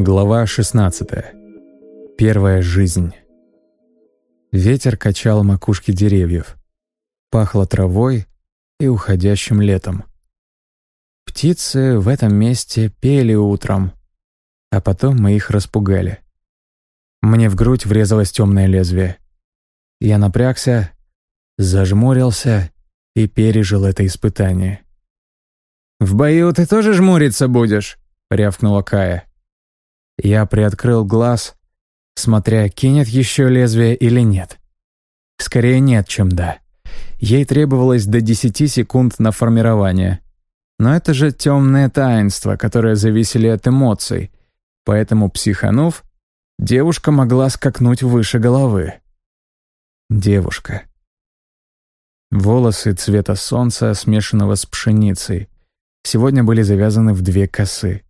Глава 16. Первая жизнь. Ветер качал макушки деревьев. Пахло травой и уходящим летом. Птицы в этом месте пели утром, а потом мы их распугали. Мне в грудь врезалось темное лезвие. Я напрягся, зажмурился и пережил это испытание. «В бою ты тоже жмуриться будешь?» — рявкнула Кая. Я приоткрыл глаз, смотря, кинет еще лезвие или нет. Скорее нет, чем да. Ей требовалось до 10 секунд на формирование. Но это же темное таинство, которое зависели от эмоций. Поэтому, психанув, девушка могла скакнуть выше головы. Девушка. Волосы цвета солнца, смешанного с пшеницей, сегодня были завязаны в две косы.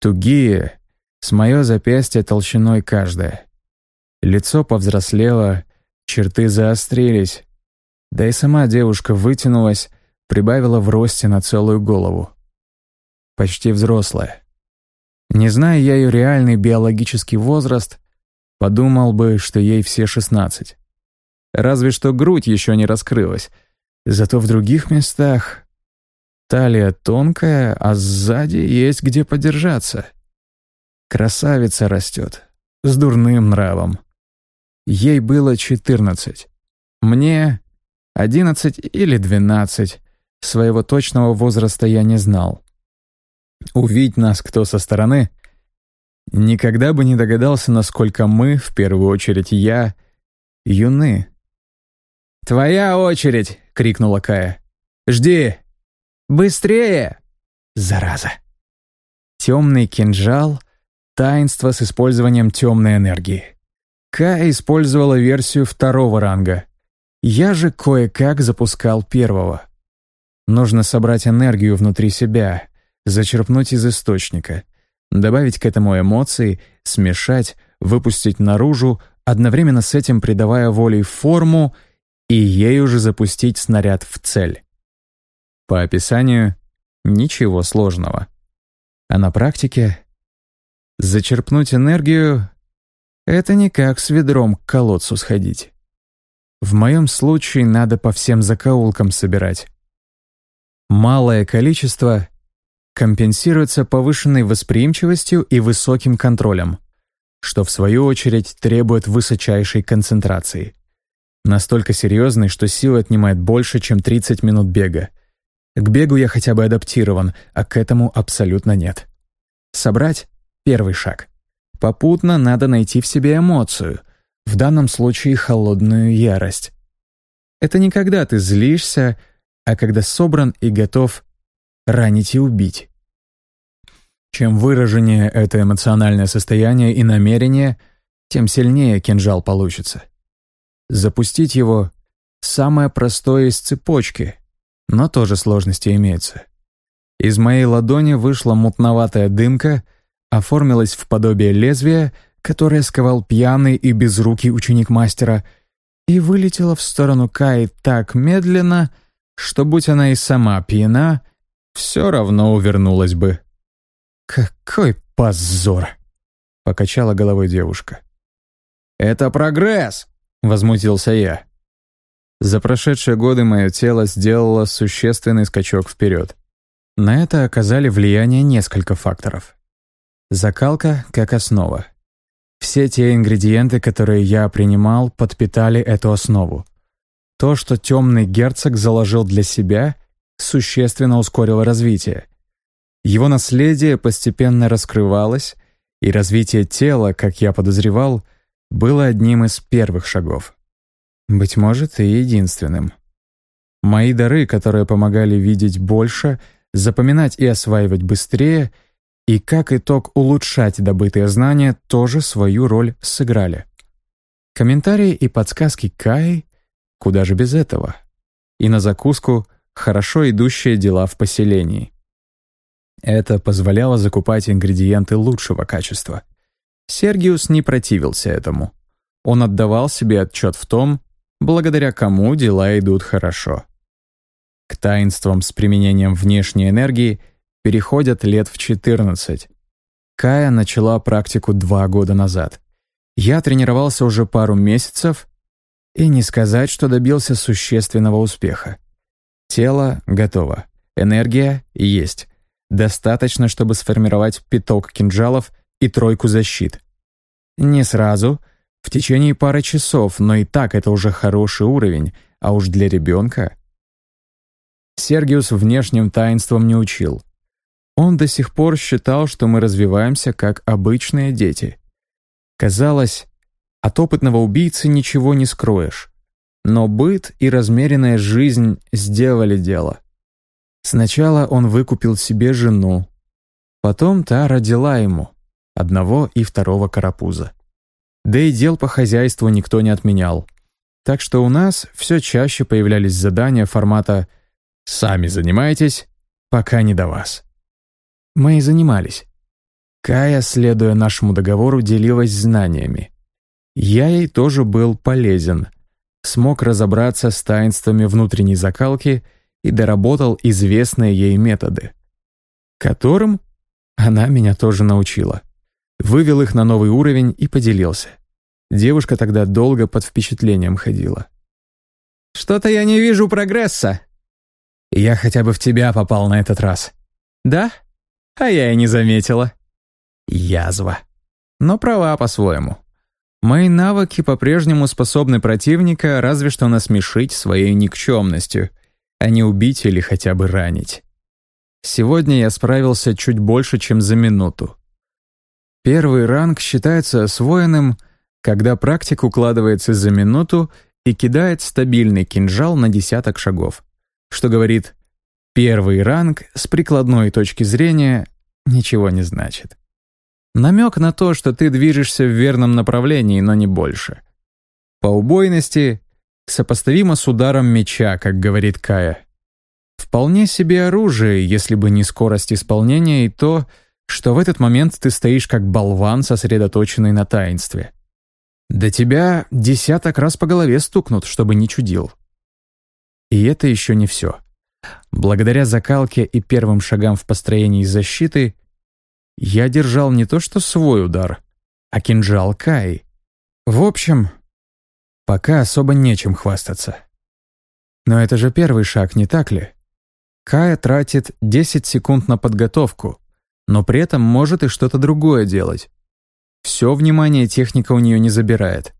Тугие, с мое запястье толщиной каждое. Лицо повзрослело, черты заострились. Да и сама девушка вытянулась, прибавила в росте на целую голову. Почти взрослая. Не зная я ее реальный биологический возраст, подумал бы, что ей все шестнадцать. Разве что грудь еще не раскрылась. Зато в других местах талия тонкая, а сзади есть где подержаться. Красавица растет, с дурным нравом. Ей было четырнадцать. Мне одиннадцать или двенадцать. Своего точного возраста я не знал. Увидеть нас кто со стороны, никогда бы не догадался, насколько мы, в первую очередь я, юны. «Твоя очередь!» — крикнула Кая. «Жди! Быстрее!» Зараза! Темный кинжал Таинство с использованием темной энергии. К использовала версию второго ранга. Я же кое-как запускал первого. Нужно собрать энергию внутри себя, зачерпнуть из источника, добавить к этому эмоции, смешать, выпустить наружу, одновременно с этим придавая волей форму и ей уже запустить снаряд в цель. По описанию — ничего сложного. А на практике Зачерпнуть энергию — это не как с ведром к колодцу сходить. В моем случае надо по всем закоулкам собирать. Малое количество компенсируется повышенной восприимчивостью и высоким контролем, что в свою очередь требует высочайшей концентрации. Настолько серьезной, что силы отнимает больше, чем 30 минут бега. К бегу я хотя бы адаптирован, а к этому абсолютно нет. Собрать Первый шаг. Попутно надо найти в себе эмоцию, в данном случае холодную ярость. Это не когда ты злишься, а когда собран и готов ранить и убить. Чем выраженнее это эмоциональное состояние и намерение, тем сильнее кинжал получится. Запустить его — самое простое из цепочки, но тоже сложности имеются. Из моей ладони вышла мутноватая дымка — оформилась в подобие лезвия, которое сковал пьяный и безрукий ученик мастера, и вылетела в сторону Каи так медленно, что, будь она и сама пьяна, все равно увернулась бы. «Какой позор!» — покачала головой девушка. «Это прогресс!» — возмутился я. За прошедшие годы мое тело сделало существенный скачок вперед. На это оказали влияние несколько факторов. Закалка как основа. Все те ингредиенты, которые я принимал, подпитали эту основу. То, что темный герцог заложил для себя, существенно ускорило развитие. Его наследие постепенно раскрывалось, и развитие тела, как я подозревал, было одним из первых шагов. Быть может, и единственным. Мои дары, которые помогали видеть больше, запоминать и осваивать быстрее — и как итог улучшать добытые знания тоже свою роль сыграли. Комментарии и подсказки Каи куда же без этого. И на закуску хорошо идущие дела в поселении. Это позволяло закупать ингредиенты лучшего качества. Сергиус не противился этому. Он отдавал себе отчет в том, благодаря кому дела идут хорошо. К таинствам с применением внешней энергии переходят лет в 14. Кая начала практику два года назад. Я тренировался уже пару месяцев, и не сказать, что добился существенного успеха. Тело готово, энергия есть. Достаточно, чтобы сформировать пяток кинжалов и тройку защит. Не сразу, в течение пары часов, но и так это уже хороший уровень, а уж для ребенка. Сергиус внешним таинством не учил. Он до сих пор считал, что мы развиваемся как обычные дети. Казалось, от опытного убийцы ничего не скроешь. Но быт и размеренная жизнь сделали дело. Сначала он выкупил себе жену. Потом та родила ему одного и второго карапуза. Да и дел по хозяйству никто не отменял. Так что у нас все чаще появлялись задания формата «Сами занимайтесь, пока не до вас». Мы и занимались. Кая, следуя нашему договору, делилась знаниями. Я ей тоже был полезен. Смог разобраться с таинствами внутренней закалки и доработал известные ей методы. Которым она меня тоже научила. Вывел их на новый уровень и поделился. Девушка тогда долго под впечатлением ходила. «Что-то я не вижу прогресса». «Я хотя бы в тебя попал на этот раз». «Да? А я и не заметила». «Язва». Но права по-своему. Мои навыки по-прежнему способны противника разве что насмешить своей никчемностью, а не убить или хотя бы ранить. Сегодня я справился чуть больше, чем за минуту. Первый ранг считается освоенным, когда практик укладывается за минуту и кидает стабильный кинжал на десяток шагов, что говорит «первый ранг с прикладной точки зрения ничего не значит». Намек на то, что ты движешься в верном направлении, но не больше. По убойности сопоставимо с ударом меча, как говорит Кая. Вполне себе оружие, если бы не скорость исполнения и то, что в этот момент ты стоишь как болван, сосредоточенный на таинстве. До тебя десяток раз по голове стукнут, чтобы не чудил. И это еще не все. Благодаря закалке и первым шагам в построении защиты я держал не то что свой удар, а кинжал Кай. В общем, пока особо нечем хвастаться. Но это же первый шаг, не так ли? Кая тратит 10 секунд на подготовку, но при этом может и что-то другое делать. Все внимание техника у нее не забирает.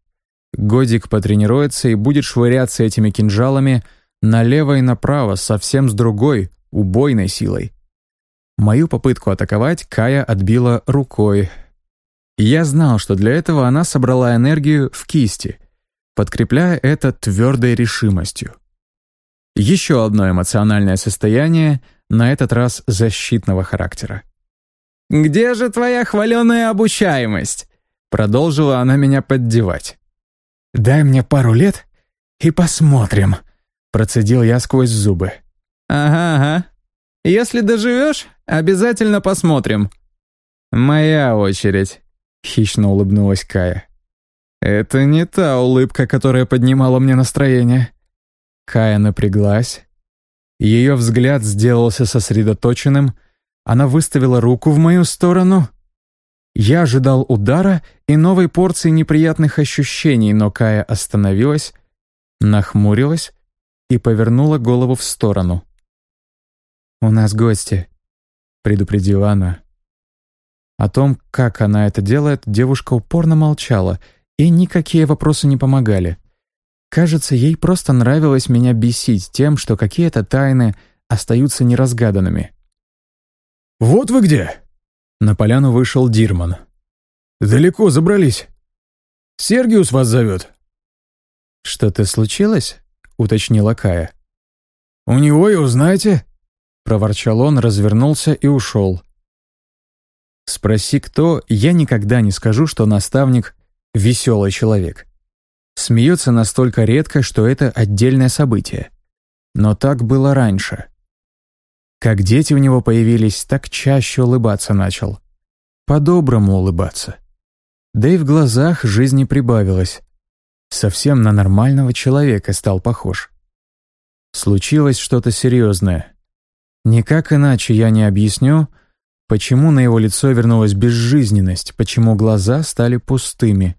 Годик потренируется и будет швыряться этими кинжалами налево и направо совсем с другой, убойной силой. Мою попытку атаковать Кая отбила рукой. Я знал, что для этого она собрала энергию в кисти, подкрепляя это твердой решимостью. Еще одно эмоциональное состояние, на этот раз защитного характера. «Где же твоя хваленая обучаемость?» Продолжила она меня поддевать. «Дай мне пару лет и посмотрим», процедил я сквозь зубы. «Ага, ага. Если доживешь, обязательно посмотрим». «Моя очередь», — хищно улыбнулась Кая. «Это не та улыбка, которая поднимала мне настроение». Кая напряглась. Ее взгляд сделался сосредоточенным. Она выставила руку в мою сторону. Я ожидал удара и новой порции неприятных ощущений, но Кая остановилась, нахмурилась и повернула голову в сторону. «У нас гости», — предупредила она. О том, как она это делает, девушка упорно молчала, и никакие вопросы не помогали. Кажется, ей просто нравилось меня бесить тем, что какие-то тайны остаются неразгаданными. «Вот вы где!» На поляну вышел Дирман. «Далеко забрались. Сергиус вас зовет». «Что-то случилось?» — уточнила Кая. «У него и узнаете», проворчал он, развернулся и ушел. Спроси кто, я никогда не скажу, что наставник — веселый человек. Смеется настолько редко, что это отдельное событие. Но так было раньше. Как дети у него появились, так чаще улыбаться начал. По-доброму улыбаться. Да и в глазах жизни прибавилось. Совсем на нормального человека стал похож. Случилось что-то серьезное. Никак иначе я не объясню, Почему на его лицо вернулась безжизненность, почему глаза стали пустыми?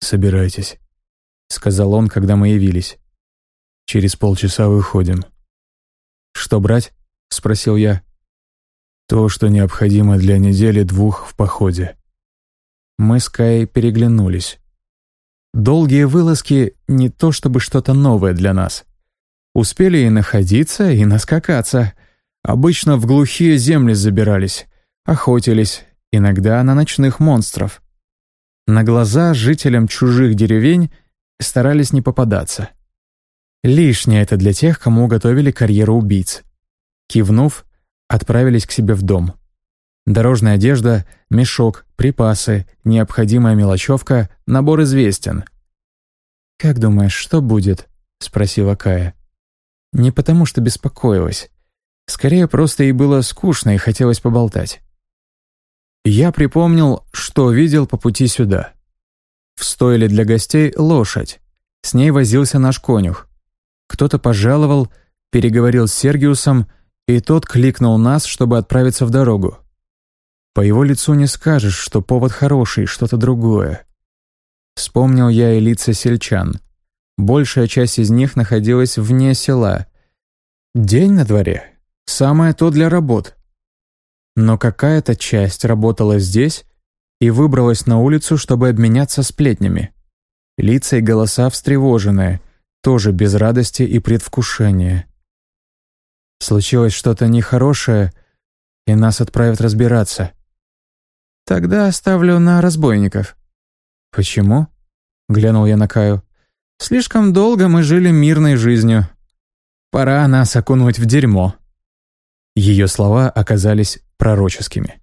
«Собирайтесь», — сказал он, когда мы явились. «Через полчаса выходим». «Что брать?» — спросил я. «То, что необходимо для недели двух в походе». Мы с Каей переглянулись. Долгие вылазки — не то чтобы что-то новое для нас. Успели и находиться, и наскакаться. Обычно в глухие земли забирались, охотились, иногда на ночных монстров. На глаза жителям чужих деревень старались не попадаться. Лишнее это для тех, кому готовили карьеру убийц. Кивнув, отправились к себе в дом. Дорожная одежда, мешок, припасы, необходимая мелочевка, набор известен. «Как думаешь, что будет?» — спросила Кая. Не потому, что беспокоилась. Скорее, просто ей было скучно и хотелось поболтать. Я припомнил, что видел по пути сюда. В стойле для гостей лошадь. С ней возился наш конюх. Кто-то пожаловал, переговорил с Сергиусом, и тот кликнул нас, чтобы отправиться в дорогу. По его лицу не скажешь, что повод хороший, что-то другое. Вспомнил я и лица сельчан. Большая часть из них находилась вне села. День на дворе. Самое то для работ. Но какая-то часть работала здесь и выбралась на улицу, чтобы обменяться сплетнями. Лица и голоса встревоженные, тоже без радости и предвкушения. Случилось что-то нехорошее, и нас отправят разбираться. Тогда оставлю на разбойников». «Почему?» — глянул я на Каю. «Слишком долго мы жили мирной жизнью. Пора нас окунуть в дерьмо». Ее слова оказались пророческими.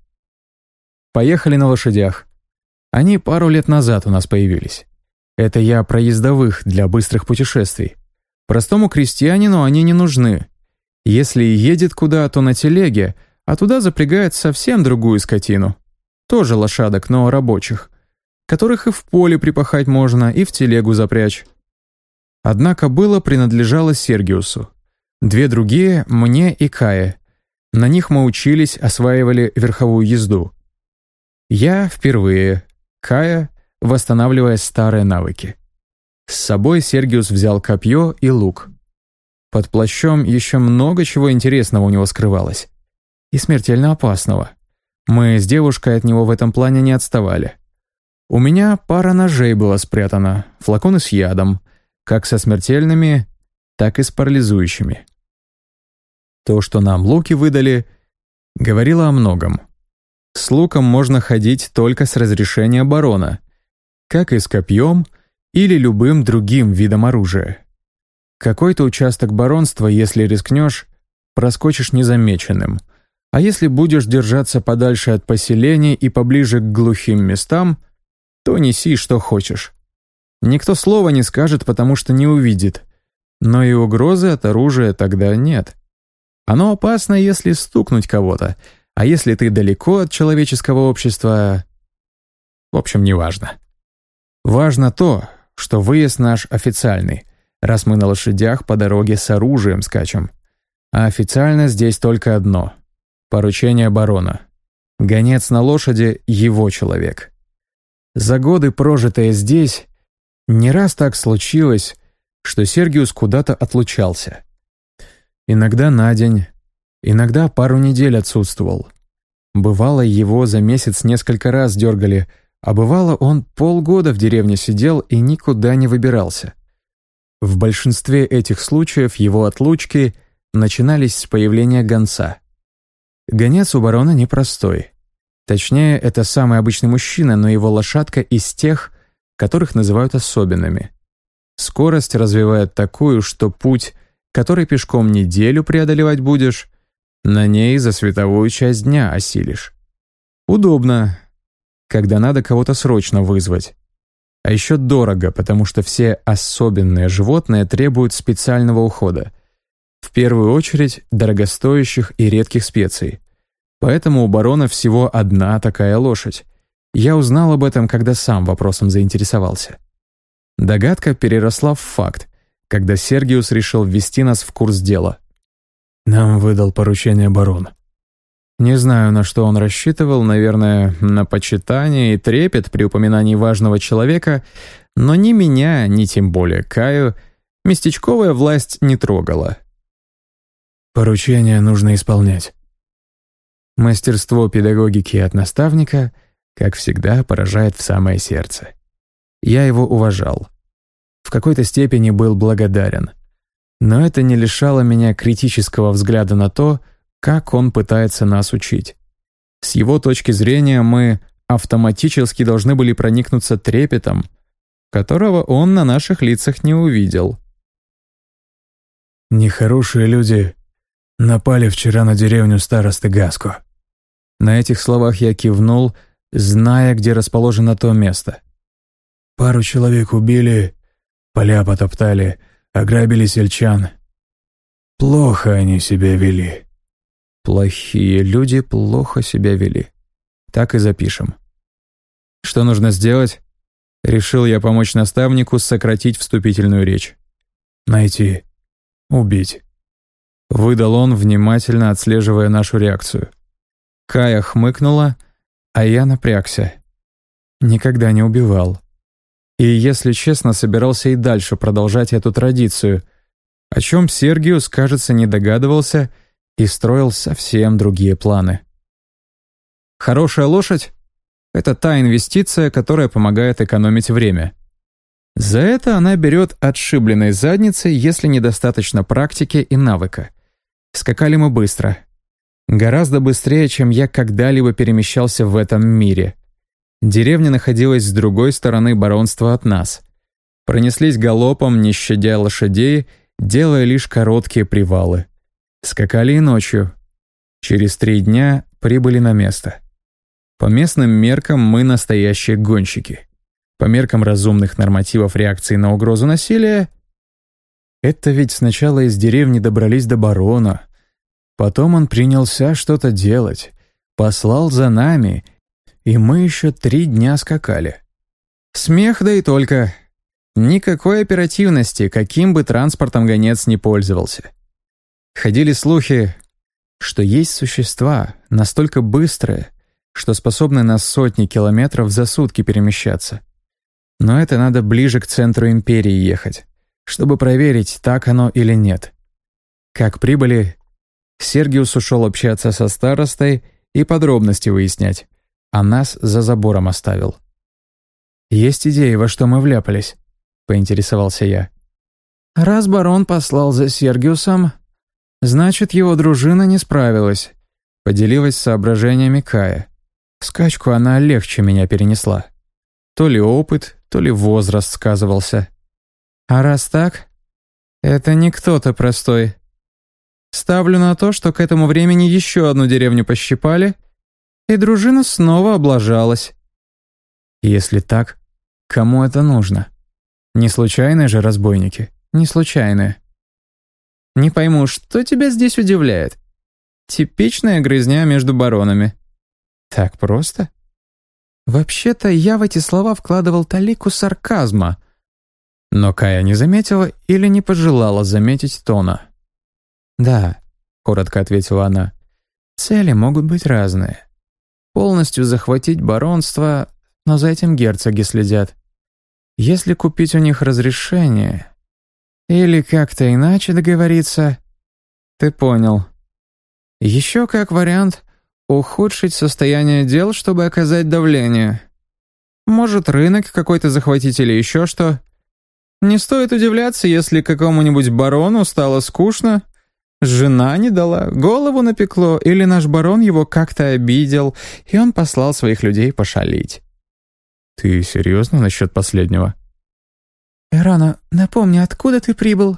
Поехали на лошадях. Они пару лет назад у нас появились. Это я про ездовых для быстрых путешествий. Простому крестьянину они не нужны. Если едет куда, то на телеге, а туда запрягает совсем другую скотину. Тоже лошадок, но рабочих. Которых и в поле припахать можно, и в телегу запрячь. Однако было принадлежало Сергиусу. Две другие — мне и Кае. На них мы учились, осваивали верховую езду. Я впервые, Кая, восстанавливая старые навыки. С собой Сергиус взял копье и лук. Под плащом еще много чего интересного у него скрывалось. И смертельно опасного. Мы с девушкой от него в этом плане не отставали. У меня пара ножей была спрятана, флаконы с ядом, как со смертельными, так и с парализующими. То, что нам луки выдали, говорило о многом. С луком можно ходить только с разрешения барона, как и с копьем или любым другим видом оружия. Какой-то участок баронства, если рискнешь, проскочишь незамеченным — а если будешь держаться подальше от поселений и поближе к глухим местам, то неси, что хочешь. Никто слова не скажет, потому что не увидит. Но и угрозы от оружия тогда нет. Оно опасно, если стукнуть кого-то, а если ты далеко от человеческого общества... В общем, неважно. Важно то, что выезд наш официальный, раз мы на лошадях по дороге с оружием скачем. А официально здесь только одно Поручение барона. Гонец на лошади — его человек. За годы, прожитые здесь, не раз так случилось, что Сергиус куда-то отлучался. Иногда на день, иногда пару недель отсутствовал. Бывало, его за месяц несколько раз дергали, а бывало, он полгода в деревне сидел и никуда не выбирался. В большинстве этих случаев его отлучки начинались с появления гонца — Гонец у барона непростой. Точнее, это самый обычный мужчина, но его лошадка из тех, которых называют особенными. Скорость развивает такую, что путь, который пешком неделю преодолевать будешь, на ней за световую часть дня осилишь. Удобно, когда надо кого-то срочно вызвать. А еще дорого, потому что все особенные животные требуют специального ухода. В первую очередь дорогостоящих и редких специй. Поэтому у барона всего одна такая лошадь. Я узнал об этом, когда сам вопросом заинтересовался. Догадка переросла в факт, когда Сергиус решил ввести нас в курс дела. Нам выдал поручение барон. Не знаю, на что он рассчитывал, наверное, на почитание и трепет при упоминании важного человека, но ни меня, ни тем более Каю, местечковая власть не трогала. Поручение нужно исполнять. Мастерство педагогики от наставника, как всегда, поражает в самое сердце. Я его уважал. В какой-то степени был благодарен. Но это не лишало меня критического взгляда на то, как он пытается нас учить. С его точки зрения мы автоматически должны были проникнуться трепетом, которого он на наших лицах не увидел. «Нехорошие люди напали вчера на деревню старосты Гаско», на этих словах я кивнул, зная, где расположено то место. Пару человек убили, поля потоптали, ограбили сельчан. Плохо они себя вели. Плохие люди плохо себя вели. Так и запишем. Что нужно сделать? Решил я помочь наставнику сократить вступительную речь. Найти. Убить. Выдал он, внимательно отслеживая нашу реакцию. Кая хмыкнула, а я напрягся. Никогда не убивал. И, если честно, собирался и дальше продолжать эту традицию, о чем Сергиус, кажется, не догадывался и строил совсем другие планы. Хорошая лошадь — это та инвестиция, которая помогает экономить время. За это она берет отшибленной задницей, если недостаточно практики и навыка. Скакали мы быстро — Гораздо быстрее, чем я когда-либо перемещался в этом мире. Деревня находилась с другой стороны баронства от нас. Пронеслись галопом, не щадя лошадей, делая лишь короткие привалы. Скакали и ночью. Через три дня прибыли на место. По местным меркам мы настоящие гонщики. По меркам разумных нормативов реакции на угрозу насилия — это ведь сначала из деревни добрались до барона, Потом он принялся что-то делать, послал за нами, и мы еще три дня скакали. Смех да и только. Никакой оперативности, каким бы транспортом гонец не пользовался. Ходили слухи, что есть существа, настолько быстрые, что способны на сотни километров за сутки перемещаться. Но это надо ближе к центру империи ехать, чтобы проверить, так оно или нет. Как прибыли, Сергиус ушел общаться со старостой и подробности выяснять, а нас за забором оставил. «Есть идеи, во что мы вляпались?» — поинтересовался я. «Раз барон послал за Сергиусом, значит, его дружина не справилась», — поделилась соображениями Кая. Скачку она легче меня перенесла. То ли опыт, то ли возраст сказывался. «А раз так, это не кто-то простой», Ставлю на то, что к этому времени еще одну деревню пощипали, и дружина снова облажалась. Если так, кому это нужно? Не случайные же разбойники, не случайные. Не пойму, что тебя здесь удивляет? Типичная грызня между баронами. Так просто? Вообще-то я в эти слова вкладывал талику сарказма, но Кая не заметила или не пожелала заметить тона. «Да», — коротко ответила она. «Цели могут быть разные. Полностью захватить баронство, но за этим герцоги следят. Если купить у них разрешение или как-то иначе договориться, ты понял. Еще как вариант ухудшить состояние дел, чтобы оказать давление. Может, рынок какой-то захватить или еще что. Не стоит удивляться, если какому-нибудь барону стало скучно, Жена не дала, голову напекло, или наш барон его как-то обидел, и он послал своих людей пошалить. Ты серьезно насчет последнего? Ирана, напомни, откуда ты прибыл?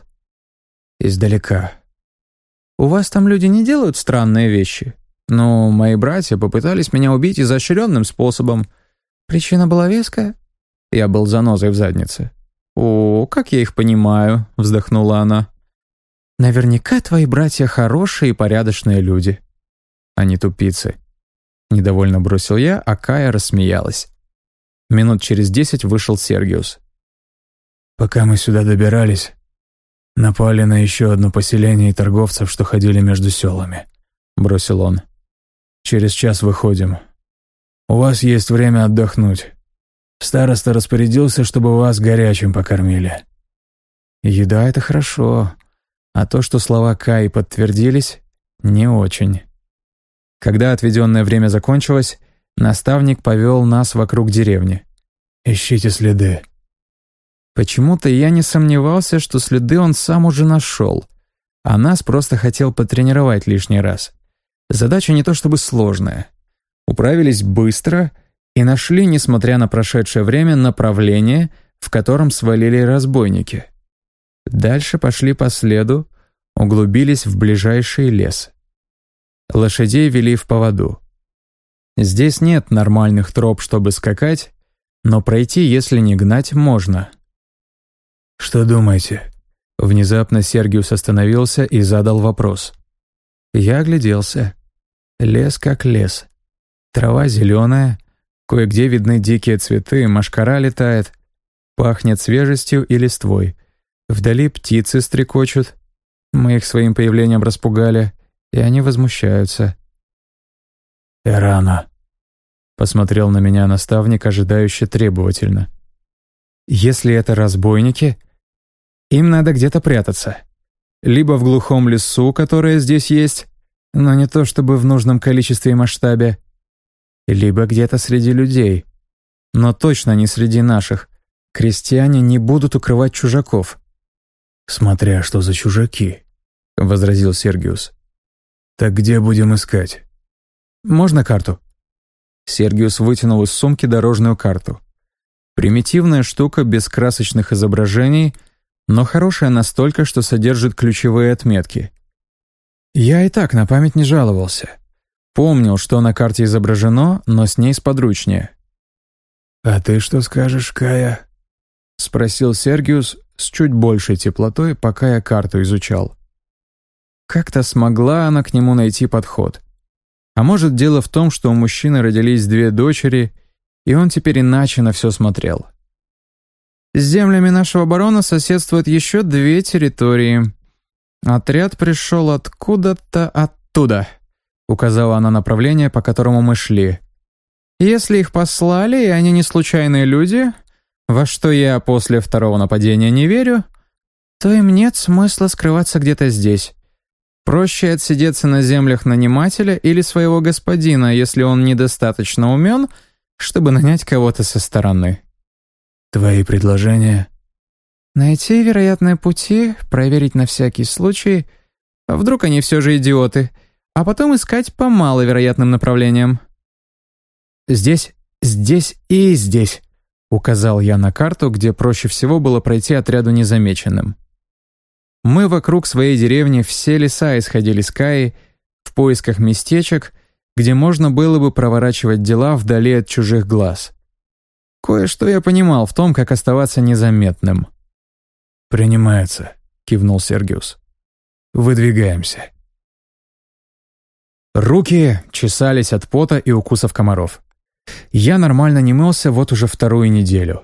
Издалека. У вас там люди не делают странные вещи? Ну, мои братья попытались меня убить изощренным способом. Причина была веская? Я был занозой в заднице. «О, как я их понимаю», — вздохнула она. Наверняка твои братья хорошие и порядочные люди. Они тупицы. Недовольно бросил я, а Кая рассмеялась. Минут через десять вышел Сергиус. Пока мы сюда добирались, напали на еще одно поселение и торговцев, что ходили между селами. Бросил он. Через час выходим. У вас есть время отдохнуть. Староста распорядился, чтобы вас горячим покормили». Еда — это хорошо, а то, что слова Каи подтвердились, не очень. Когда отведенное время закончилось, наставник повел нас вокруг деревни. «Ищите следы». Почему-то я не сомневался, что следы он сам уже нашел, а нас просто хотел потренировать лишний раз. Задача не то чтобы сложная. Управились быстро и нашли, несмотря на прошедшее время, направление, в котором свалили разбойники. Дальше пошли по следу, углубились в ближайший лес. Лошадей вели в поводу. Здесь нет нормальных троп, чтобы скакать, но пройти, если не гнать, можно. «Что думаете?» Внезапно Сергиус остановился и задал вопрос. Я огляделся. Лес как лес. Трава зеленая, кое-где видны дикие цветы, машкара летает, пахнет свежестью и листвой. Вдали птицы стрекочут. Мы их своим появлением распугали, и они возмущаются. «Эрана», — посмотрел на меня наставник, ожидающе требовательно. «Если это разбойники, им надо где-то прятаться. Либо в глухом лесу, которое здесь есть, но не то чтобы в нужном количестве и масштабе, либо где-то среди людей, но точно не среди наших. Крестьяне не будут укрывать чужаков. «Смотря что за чужаки», — возразил Сергиус. «Так где будем искать?» «Можно карту?» Сергиус вытянул из сумки дорожную карту. Примитивная штука без красочных изображений, но хорошая настолько, что содержит ключевые отметки. Я и так на память не жаловался. Помнил, что на карте изображено, но с ней сподручнее. «А ты что скажешь, Кая?» — спросил Сергиус, с чуть большей теплотой, пока я карту изучал. Как-то смогла она к нему найти подход. А может, дело в том, что у мужчины родились две дочери, и он теперь иначе на все смотрел. С землями нашего барона соседствуют еще две территории. Отряд пришел откуда-то оттуда, указала она направление, по которому мы шли. Если их послали, и они не случайные люди, во что я после второго нападения не верю, то им нет смысла скрываться где-то здесь. Проще отсидеться на землях нанимателя или своего господина, если он недостаточно умен, чтобы нанять кого-то со стороны. Твои предложения? Найти вероятные пути, проверить на всякий случай, а вдруг они все же идиоты, а потом искать по маловероятным направлениям. Здесь, здесь и здесь. Указал я на карту, где проще всего было пройти отряду незамеченным. Мы вокруг своей деревни все леса исходили с Каи в поисках местечек, где можно было бы проворачивать дела вдали от чужих глаз. Кое-что я понимал в том, как оставаться незаметным. «Принимается», — кивнул Сергиус. «Выдвигаемся». Руки чесались от пота и укусов комаров. Я нормально не мылся вот уже вторую неделю.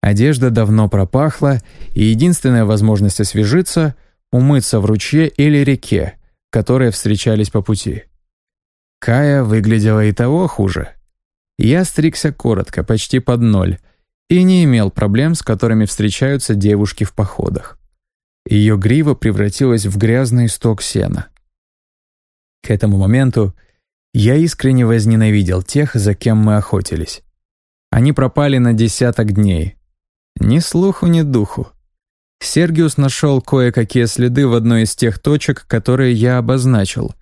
Одежда давно пропахла, и единственная возможность освежиться — умыться в ручье или реке, которые встречались по пути. Кая выглядела и того хуже. Я стригся коротко, почти под ноль, и не имел проблем, с которыми встречаются девушки в походах. Ее грива превратилась в грязный сток сена. К этому моменту я искренне возненавидел тех, за кем мы охотились. Они пропали на десяток дней. Ни слуху, ни духу. Сергиус нашел кое-какие следы в одной из тех точек, которые я обозначил.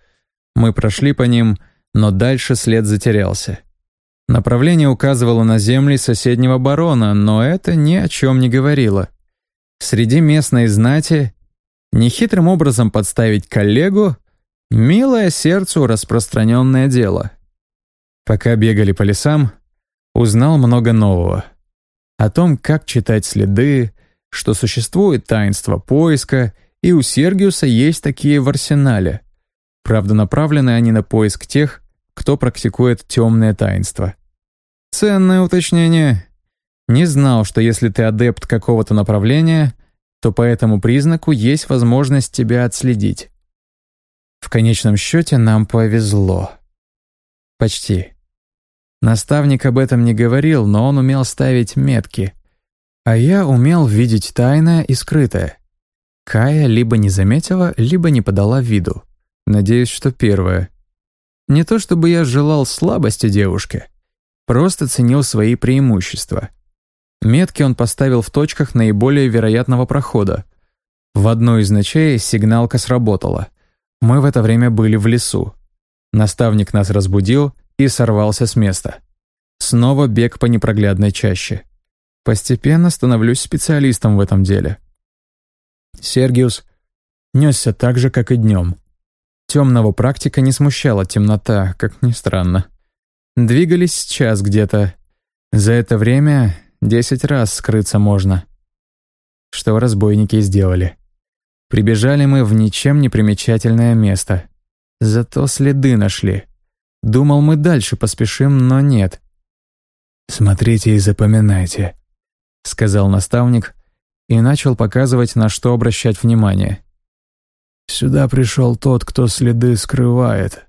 Мы прошли по ним, но дальше след затерялся. Направление указывало на земли соседнего барона, но это ни о чем не говорило. Среди местной знати нехитрым образом подставить коллегу Милое сердцу распространенное дело. Пока бегали по лесам, узнал много нового. О том, как читать следы, что существует таинство поиска, и у Сергиуса есть такие в арсенале. Правда, направлены они на поиск тех, кто практикует темное таинство. Ценное уточнение. Не знал, что если ты адепт какого-то направления, то по этому признаку есть возможность тебя отследить. В конечном счете нам повезло. Почти. Наставник об этом не говорил, но он умел ставить метки. А я умел видеть тайное и скрытое. Кая либо не заметила, либо не подала виду. Надеюсь, что первое. Не то чтобы я желал слабости девушке, просто ценил свои преимущества. Метки он поставил в точках наиболее вероятного прохода. В одной из ночей сигналка сработала. Мы в это время были в лесу. Наставник нас разбудил и сорвался с места. Снова бег по непроглядной чаще. Постепенно становлюсь специалистом в этом деле. Сергиус несся так же, как и днем. Темного практика не смущала темнота, как ни странно. Двигались час где-то. За это время десять раз скрыться можно. Что разбойники сделали. Прибежали мы в ничем не примечательное место. Зато следы нашли. Думал, мы дальше поспешим, но нет. «Смотрите и запоминайте», — сказал наставник и начал показывать, на что обращать внимание. «Сюда пришел тот, кто следы скрывает.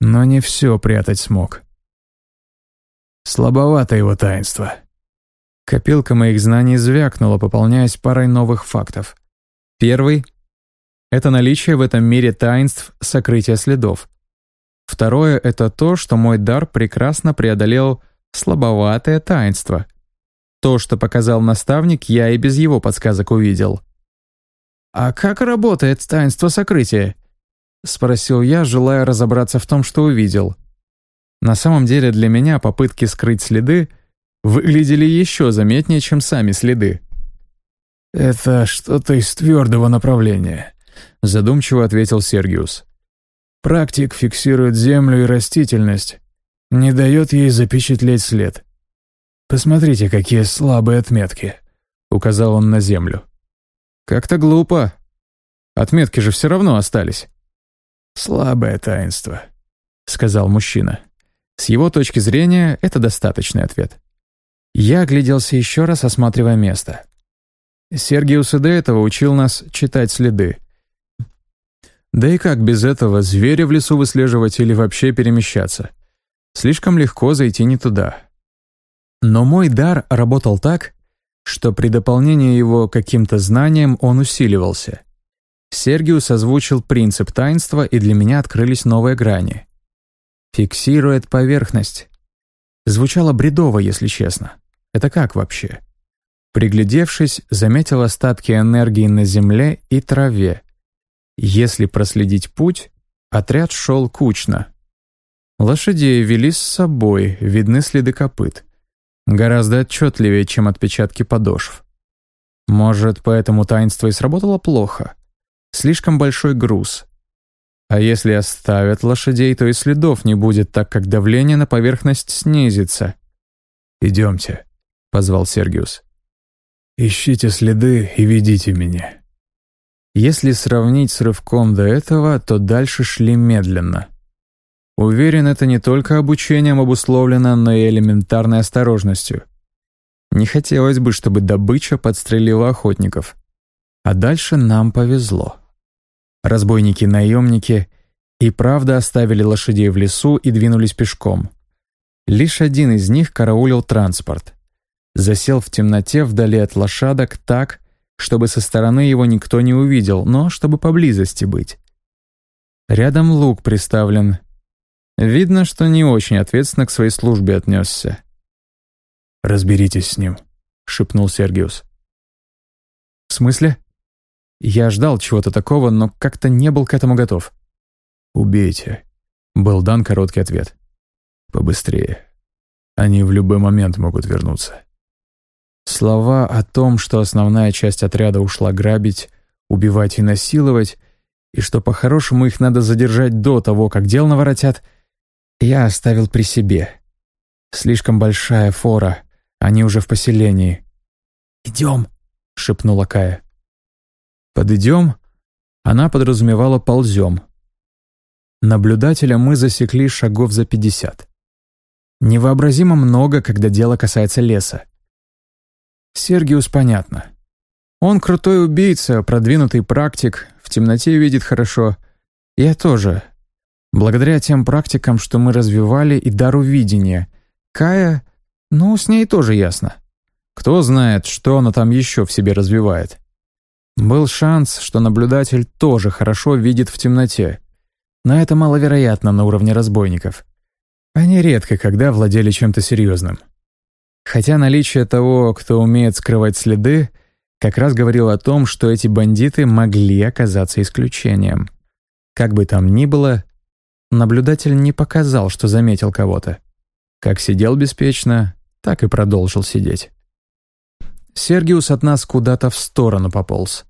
Но не все прятать смог. Слабовато его таинство». Копилка моих знаний звякнула, пополняясь парой новых фактов. Первый — это наличие в этом мире таинств сокрытия следов. Второе — это то, что мой дар прекрасно преодолел слабоватое таинство. То, что показал наставник, я и без его подсказок увидел. «А как работает таинство сокрытия?» — спросил я, желая разобраться в том, что увидел. На самом деле для меня попытки скрыть следы выглядели еще заметнее, чем сами следы. «Это что-то из твердого направления», — задумчиво ответил Сергиус. Практик фиксирует землю и растительность, не дает ей запечатлеть след. «Посмотрите, какие слабые отметки», — указал он на землю. «Как-то глупо. Отметки же все равно остались». «Слабое таинство», — сказал мужчина. С его точки зрения, это достаточный ответ. Я огляделся еще раз, осматривая место. Сергиус и до этого учил нас читать следы. Да и как без этого зверя в лесу выслеживать или вообще перемещаться? Слишком легко зайти не туда. Но мой дар работал так, что при дополнении его каким-то знанием он усиливался. Сергиус озвучил принцип таинства, и для меня открылись новые грани. «Фиксирует поверхность». Звучало бредово, если честно. Это как вообще? Приглядевшись, заметил остатки энергии на земле и траве. Если проследить путь, отряд шел кучно. Лошадей вели с собой, видны следы копыт. Гораздо отчетливее, чем отпечатки подошв. Может, поэтому таинство и сработало плохо? Слишком большой груз. А если оставят лошадей, то и следов не будет, так как давление на поверхность снизится. «Идемте», — позвал Сергиус. «Ищите следы и ведите меня». Если сравнить с рывком до этого, то дальше шли медленно. Уверен, это не только обучением обусловлено, но и элементарной осторожностью. Не хотелось бы, чтобы добыча подстрелила охотников. А дальше нам повезло. Разбойники-наемники и правда оставили лошадей в лесу и двинулись пешком. Лишь один из них караулил транспорт. Засел в темноте вдали от лошадок так, чтобы со стороны его никто не увидел, но чтобы поблизости быть. Рядом лук приставлен. Видно, что не очень ответственно к своей службе отнесся. «Разберитесь с ним», — шепнул Сергиус. «В смысле?» Я ждал чего-то такого, но как-то не был к этому готов. «Убейте», — был дан короткий ответ. «Побыстрее. Они в любой момент могут вернуться». Слова о том, что основная часть отряда ушла грабить, убивать и насиловать, и что по-хорошему их надо задержать до того, как дел наворотят, я оставил при себе. Слишком большая фора, они уже в поселении. «Идем», — шепнула Кая. Под «идем» она подразумевала «ползем». Наблюдателя мы засекли шагов за пятьдесят. Невообразимо много, когда дело касается леса. Сергиус понятно. Он крутой убийца, продвинутый практик, в темноте видит хорошо. Я тоже. Благодаря тем практикам, что мы развивали, и дару видения, Кая, ну, с ней тоже ясно. Кто знает, что она там еще в себе развивает. Был шанс, что наблюдатель тоже хорошо видит в темноте. Но это маловероятно на уровне разбойников. Они редко когда владели чем-то серьезным. Хотя наличие того, кто умеет скрывать следы, как раз говорило о том, что эти бандиты могли оказаться исключением. Как бы там ни было, наблюдатель не показал, что заметил кого-то. Как сидел беспечно, так и продолжил сидеть. Сергиус от нас куда-то в сторону пополз.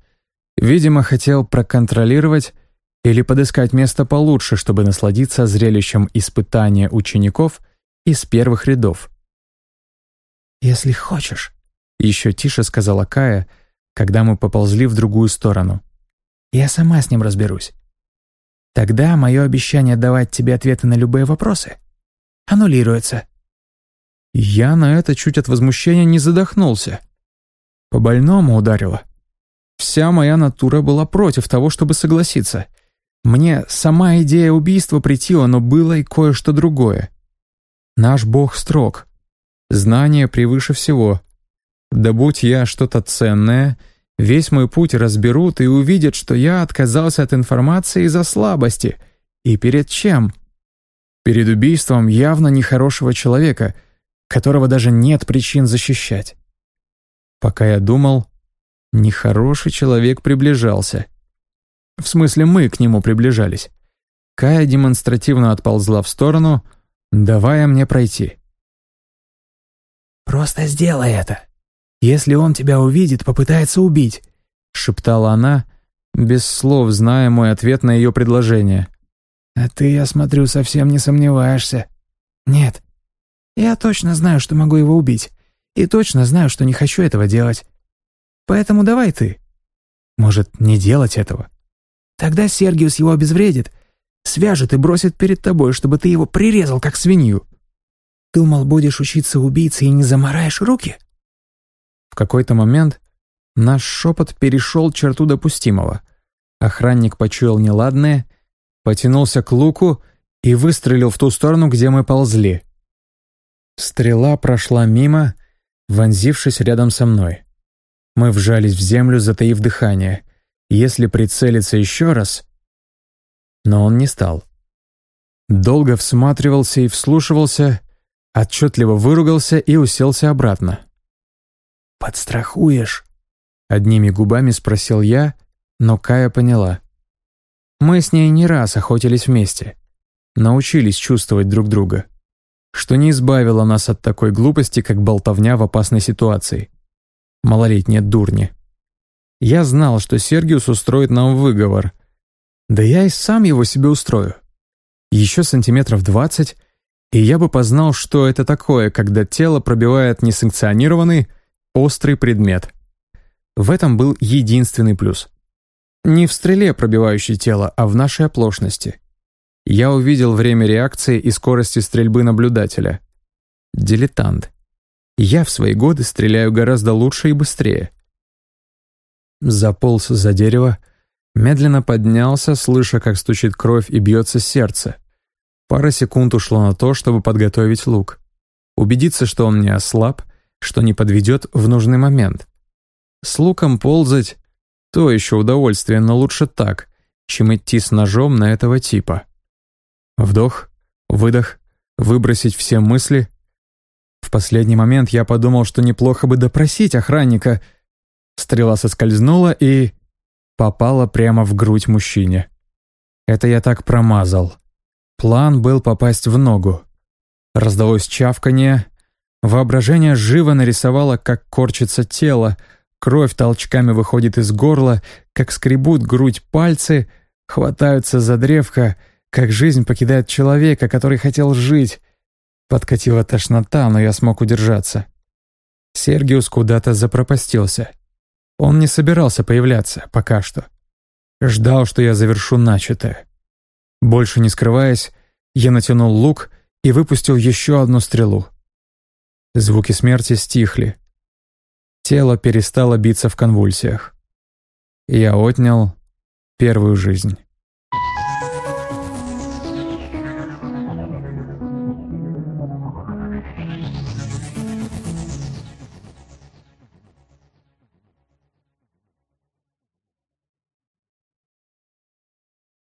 Видимо, хотел проконтролировать или подыскать место получше, чтобы насладиться зрелищем испытания учеников из первых рядов. «Если хочешь», — еще тише сказала Кая, когда мы поползли в другую сторону. «Я сама с ним разберусь. Тогда мое обещание давать тебе ответы на любые вопросы аннулируется». Я на это чуть от возмущения не задохнулся. По больному ударило. Вся моя натура была против того, чтобы согласиться. Мне сама идея убийства притила, но было и кое-что другое. Наш бог строг. Знание превыше всего. Да будь я что-то ценное, весь мой путь разберут и увидят, что я отказался от информации из-за слабости. И перед чем? Перед убийством явно нехорошего человека, которого даже нет причин защищать. Пока я думал, нехороший человек приближался. В смысле, мы к нему приближались. Кая демонстративно отползла в сторону, давая мне пройти. «Просто сделай это. Если он тебя увидит, попытается убить», — шептала она, без слов зная мой ответ на ее предложение. «А ты, я смотрю, совсем не сомневаешься». «Нет, я точно знаю, что могу его убить. И точно знаю, что не хочу этого делать. Поэтому давай ты. Может, не делать этого? Тогда Сергиус его обезвредит, свяжет и бросит перед тобой, чтобы ты его прирезал, как свинью. Думал, будешь учиться убийце и не замараешь руки? В какой-то момент наш шепот перешел черту допустимого. Охранник почуял неладное, потянулся к луку и выстрелил в ту сторону, где мы ползли. Стрела прошла мимо, вонзившись рядом со мной. Мы вжались в землю, затаив дыхание. Если прицелиться еще раз... Но он не стал. Долго всматривался и вслушивался, отчетливо выругался и уселся обратно. «Подстрахуешь?» — одними губами спросил я, но Кая поняла. Мы с ней не раз охотились вместе, научились чувствовать друг друга что не избавило нас от такой глупости, как болтовня в опасной ситуации. Малолетние дурни. Я знал, что Сергиус устроит нам выговор. Да я и сам его себе устрою. Еще сантиметров двадцать, и я бы познал, что это такое, когда тело пробивает несанкционированный, острый предмет. В этом был единственный плюс. Не в стреле, пробивающей тело, а в нашей оплошности. Я увидел время реакции и скорости стрельбы наблюдателя. Дилетант. Я в свои годы стреляю гораздо лучше и быстрее. Заполз за дерево, медленно поднялся, слыша, как стучит кровь и бьется сердце. Пара секунд ушло на то, чтобы подготовить лук. Убедиться, что он не ослаб, что не подведет в нужный момент. С луком ползать — то еще удовольствие, но лучше так, чем идти с ножом на этого типа. Вдох, выдох, выбросить все мысли. В последний момент я подумал, что неплохо бы допросить охранника. Стрела соскользнула и попала прямо в грудь мужчине. Это я так промазал. План был попасть в ногу. Раздалось чавканье. Воображение живо нарисовало, как корчится тело, кровь толчками выходит из горла, как скребут грудь пальцы, хватаются за древко — как жизнь покидает человека, который хотел жить. Подкатила тошнота, но я смог удержаться. Сергиус куда-то запропастился. Он не собирался появляться, пока что. Ждал, что я завершу начатое. Больше не скрываясь, я натянул лук и выпустил еще одну стрелу. Звуки смерти стихли. Тело перестало биться в конвульсиях. Я отнял первую жизнь.